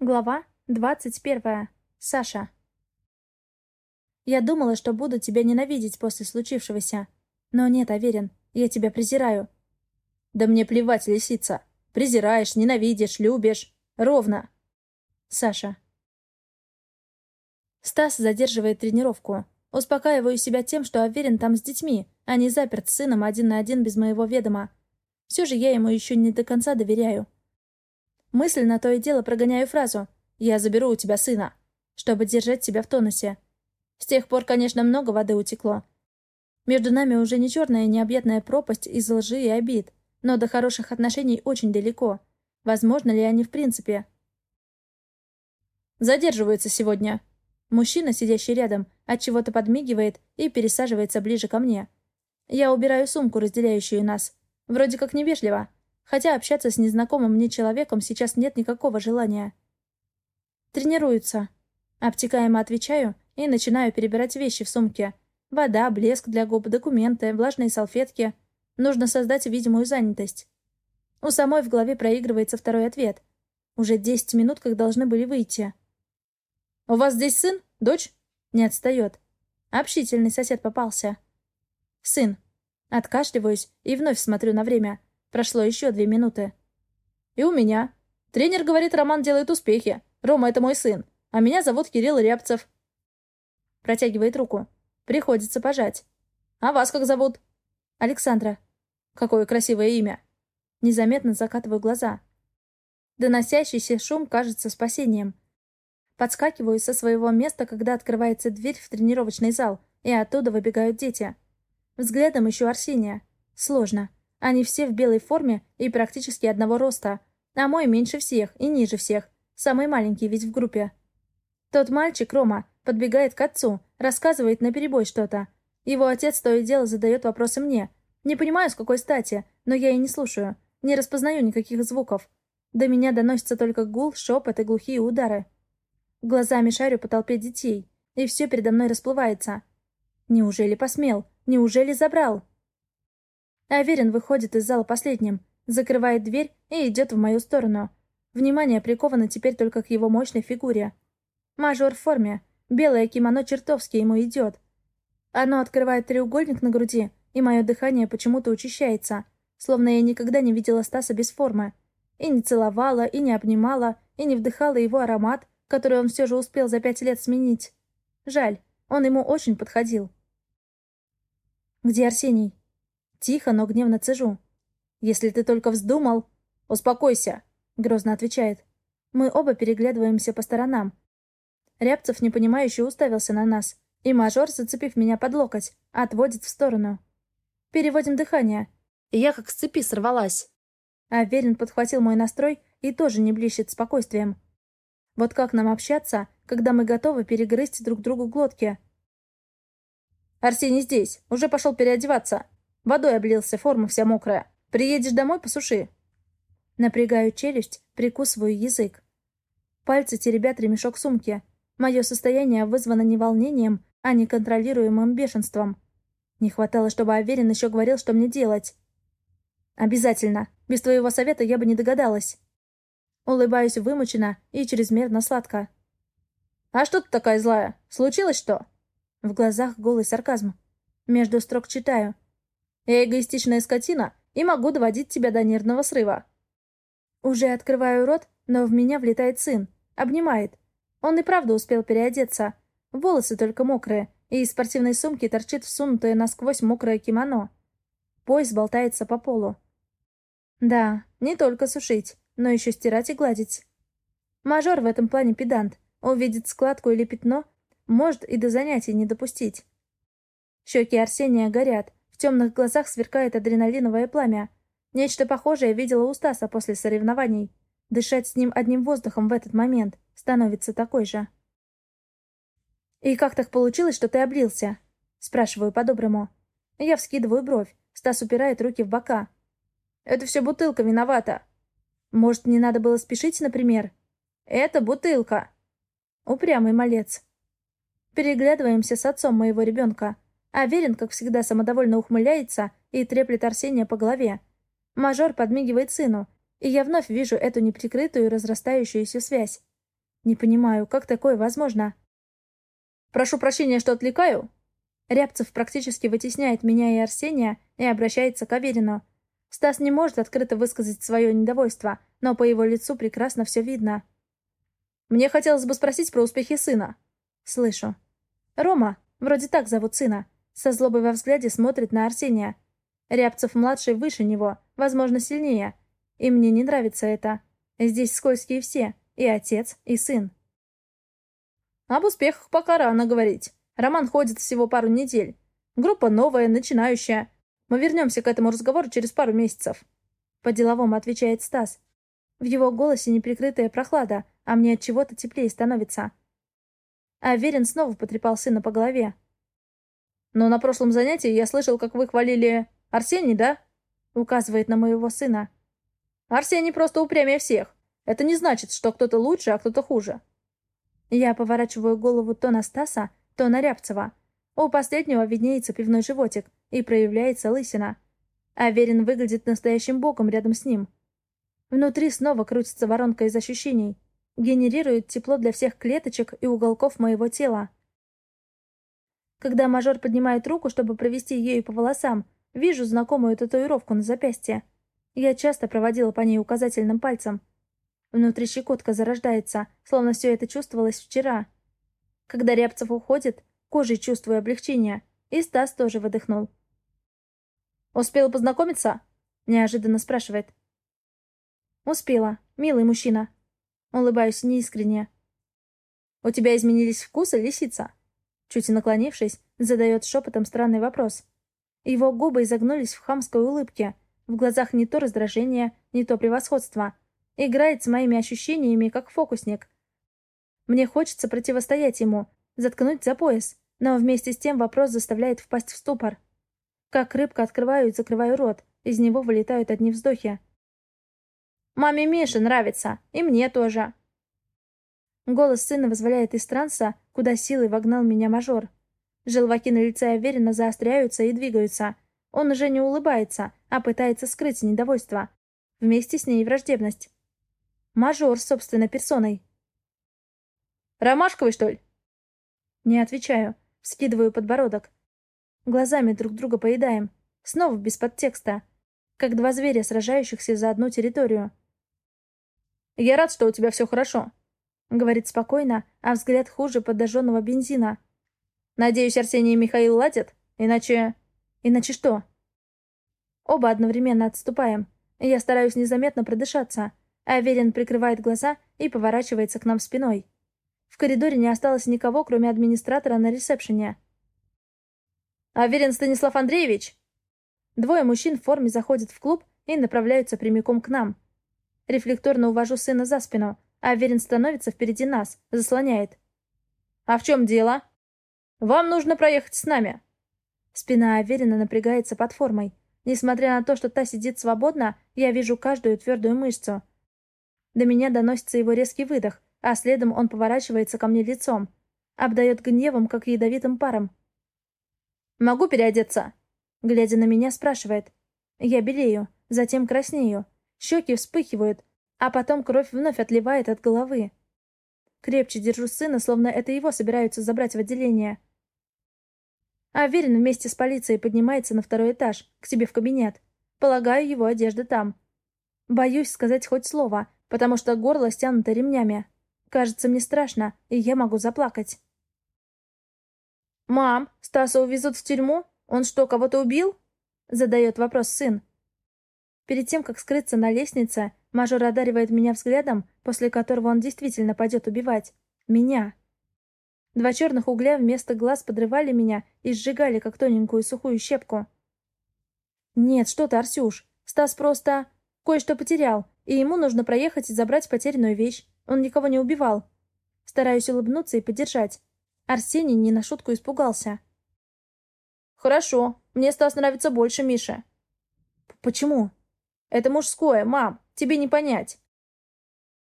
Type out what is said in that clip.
Глава двадцать первая. Саша. Я думала, что буду тебя ненавидеть после случившегося. Но нет, Аверин, я тебя презираю. Да мне плевать, лисица. Презираешь, ненавидишь, любишь. Ровно. Саша. Стас задерживает тренировку. Успокаиваю себя тем, что Аверин там с детьми, а не заперт с сыном один на один без моего ведома. Все же я ему еще не до конца доверяю. Мысленно то и дело прогоняю фразу «Я заберу у тебя сына», чтобы держать себя в тонусе. С тех пор, конечно, много воды утекло. Между нами уже не черная необъятная пропасть из лжи и обид, но до хороших отношений очень далеко. Возможно ли они в принципе? Задерживается сегодня. Мужчина, сидящий рядом, от чего то подмигивает и пересаживается ближе ко мне. Я убираю сумку, разделяющую нас. Вроде как невежливо, хотя общаться с незнакомым мне человеком сейчас нет никакого желания. Тренируются. Обтекаемо отвечаю и начинаю перебирать вещи в сумке. Вода, блеск для губ, документы, влажные салфетки. Нужно создать видимую занятость. У самой в голове проигрывается второй ответ. Уже десять минут, как должны были выйти. «У вас здесь сын? Дочь?» Не отстает. Общительный сосед попался. «Сын». Откашливаюсь и вновь смотрю на время. Прошло еще две минуты. И у меня. Тренер говорит, Роман делает успехи. Рома — это мой сын. А меня зовут Кирилл Рябцев. Протягивает руку. Приходится пожать. А вас как зовут? Александра. Какое красивое имя. Незаметно закатываю глаза. Доносящийся шум кажется спасением. Подскакиваю со своего места, когда открывается дверь в тренировочный зал, и оттуда выбегают дети. Взглядом ищу Арсения. Сложно. Они все в белой форме и практически одного роста. А мой меньше всех и ниже всех. Самый маленький ведь в группе. Тот мальчик, Рома, подбегает к отцу, рассказывает наперебой что-то. Его отец то и дело задает вопросы мне. Не понимаю, с какой стати, но я и не слушаю. Не распознаю никаких звуков. До меня доносится только гул, шепот и глухие удары. Глазами шарю по толпе детей, и все передо мной расплывается. Неужели посмел? Неужели забрал? Аверин выходит из зала последним, закрывает дверь и идет в мою сторону. Внимание приковано теперь только к его мощной фигуре. Мажор в форме. Белое кимоно чертовски ему идет. Оно открывает треугольник на груди, и мое дыхание почему-то учащается, словно я никогда не видела Стаса без формы. И не целовала, и не обнимала, и не вдыхала его аромат, который он все же успел за пять лет сменить. Жаль, он ему очень подходил. «Где Арсений?» Тихо, но гневно цежу. «Если ты только вздумал...» «Успокойся!» — грозно отвечает. Мы оба переглядываемся по сторонам. Рябцев непонимающе уставился на нас, и мажор, зацепив меня под локоть, отводит в сторону. Переводим дыхание. И я как с цепи сорвалась. А Верин подхватил мой настрой и тоже не блещет спокойствием. Вот как нам общаться, когда мы готовы перегрызть друг другу глотки? «Арсений здесь. Уже пошел переодеваться. Водой облился, форма вся мокрая. Приедешь домой, посуши». Напрягаю челюсть, прикусываю язык. Пальцы теребят ремешок сумки. Мое состояние вызвано не волнением, а неконтролируемым бешенством. Не хватало, чтобы Аверин еще говорил, что мне делать. «Обязательно. Без твоего совета я бы не догадалась». Улыбаюсь вымученно и чрезмерно сладко. «А что ты такая злая? Случилось что?» В глазах голый сарказм. Между строк читаю. Я эгоистичная скотина и могу доводить тебя до нервного срыва. Уже открываю рот, но в меня влетает сын. Обнимает. Он и правда успел переодеться. Волосы только мокрые, и из спортивной сумки торчит всунутое насквозь мокрое кимоно. Пояс болтается по полу. Да, не только сушить, но еще стирать и гладить. Мажор в этом плане педант. Увидит складку или пятно, может и до занятий не допустить. Щеки Арсения горят, в темных глазах сверкает адреналиновое пламя. Нечто похожее видела у Стаса после соревнований. Дышать с ним одним воздухом в этот момент становится такой же. «И как так получилось, что ты облился?» Спрашиваю по-доброму. Я вскидываю бровь. Стас упирает руки в бока. «Это все бутылка виновата». «Может, не надо было спешить, например?» «Это бутылка». Упрямый малец. Переглядываемся с отцом моего ребенка. Аверин, как всегда, самодовольно ухмыляется и треплет Арсения по голове. Мажор подмигивает сыну, и я вновь вижу эту неприкрытую разрастающуюся связь. Не понимаю, как такое возможно? «Прошу прощения, что отвлекаю». Рябцев практически вытесняет меня и Арсения и обращается к Аверину. Стас не может открыто высказать свое недовольство, но по его лицу прекрасно все видно. «Мне хотелось бы спросить про успехи сына». Слышу. «Рома, вроде так зовут сына». Со злобой во взгляде смотрит на Арсения. Рябцев-младший выше него, возможно, сильнее. И мне не нравится это. Здесь скользкие все. И отец, и сын. Об успехах пока рано говорить. Роман ходит всего пару недель. Группа новая, начинающая. Мы вернемся к этому разговору через пару месяцев. По-деловому отвечает Стас. В его голосе неприкрытая прохлада, а мне от чего-то теплее становится. А Верин снова потрепал сына по голове. Но на прошлом занятии я слышал, как вы хвалили Арсений, да? Указывает на моего сына. Арсений просто упрямее всех. Это не значит, что кто-то лучше, а кто-то хуже. Я поворачиваю голову то на Стаса, то на Рябцева. У последнего виднеется пивной животик и проявляется лысина. Аверин выглядит настоящим богом рядом с ним. Внутри снова крутится воронка из ощущений. Генерирует тепло для всех клеточек и уголков моего тела. Когда мажор поднимает руку, чтобы провести ею по волосам, вижу знакомую татуировку на запястье. Я часто проводила по ней указательным пальцем. Внутри щекотка зарождается, словно все это чувствовалось вчера. Когда Рябцев уходит, кожей чувствую облегчение, и Стас тоже выдохнул. «Успела познакомиться?» — неожиданно спрашивает. «Успела. Милый мужчина». Улыбаюсь неискренне. «У тебя изменились вкусы, лисица?» Чуть наклонившись, задает шепотом странный вопрос. Его губы изогнулись в хамской улыбке. В глазах не то раздражение, не то превосходство. Играет с моими ощущениями, как фокусник. Мне хочется противостоять ему, заткнуть за пояс, но вместе с тем вопрос заставляет впасть в ступор. Как рыбка открываю и закрываю рот, из него вылетают одни вздохи. «Маме Мише нравится, и мне тоже», Голос сына вызволяет из транса, куда силой вогнал меня мажор. Желваки на лице уверенно заостряются и двигаются. Он уже не улыбается, а пытается скрыть недовольство. Вместе с ней враждебность. Мажор собственной персоной. «Ромашковый, что ли?» Не отвечаю. Скидываю подбородок. Глазами друг друга поедаем. Снова без подтекста. Как два зверя, сражающихся за одну территорию. «Я рад, что у тебя все хорошо», Говорит спокойно, а взгляд хуже подожженного бензина. Надеюсь, Арсений и Михаил ладят? Иначе... Иначе что? Оба одновременно отступаем. Я стараюсь незаметно продышаться. Аверин прикрывает глаза и поворачивается к нам спиной. В коридоре не осталось никого, кроме администратора на ресепшене. «Аверин Станислав Андреевич!» Двое мужчин в форме заходят в клуб и направляются прямиком к нам. Рефлекторно увожу сына за спину, Аверин становится впереди нас, заслоняет. «А в чем дело?» «Вам нужно проехать с нами». Спина Аверина напрягается под формой. Несмотря на то, что та сидит свободно, я вижу каждую твердую мышцу. До меня доносится его резкий выдох, а следом он поворачивается ко мне лицом. Обдает гневом, как ядовитым паром. «Могу переодеться?» Глядя на меня, спрашивает. Я белею, затем краснею. Щеки вспыхивают, а потом кровь вновь отливает от головы. Крепче держу сына, словно это его собираются забрать в отделение. Аверин вместе с полицией поднимается на второй этаж, к себе в кабинет. Полагаю, его одежда там. Боюсь сказать хоть слово, потому что горло стянуто ремнями. Кажется, мне страшно, и я могу заплакать. «Мам, Стаса увезут в тюрьму? Он что, кого-то убил?» Задает вопрос сын. Перед тем, как скрыться на лестнице, Мажор одаривает меня взглядом, после которого он действительно пойдет убивать. Меня. Два черных угля вместо глаз подрывали меня и сжигали, как тоненькую сухую щепку. Нет, что ты, Арсюш. Стас просто... кое-что потерял, и ему нужно проехать и забрать потерянную вещь. Он никого не убивал. Стараюсь улыбнуться и поддержать. Арсений не на шутку испугался. «Хорошо. Мне Стас нравится больше Миши». «Почему?» «Это мужское, мам. Тебе не понять.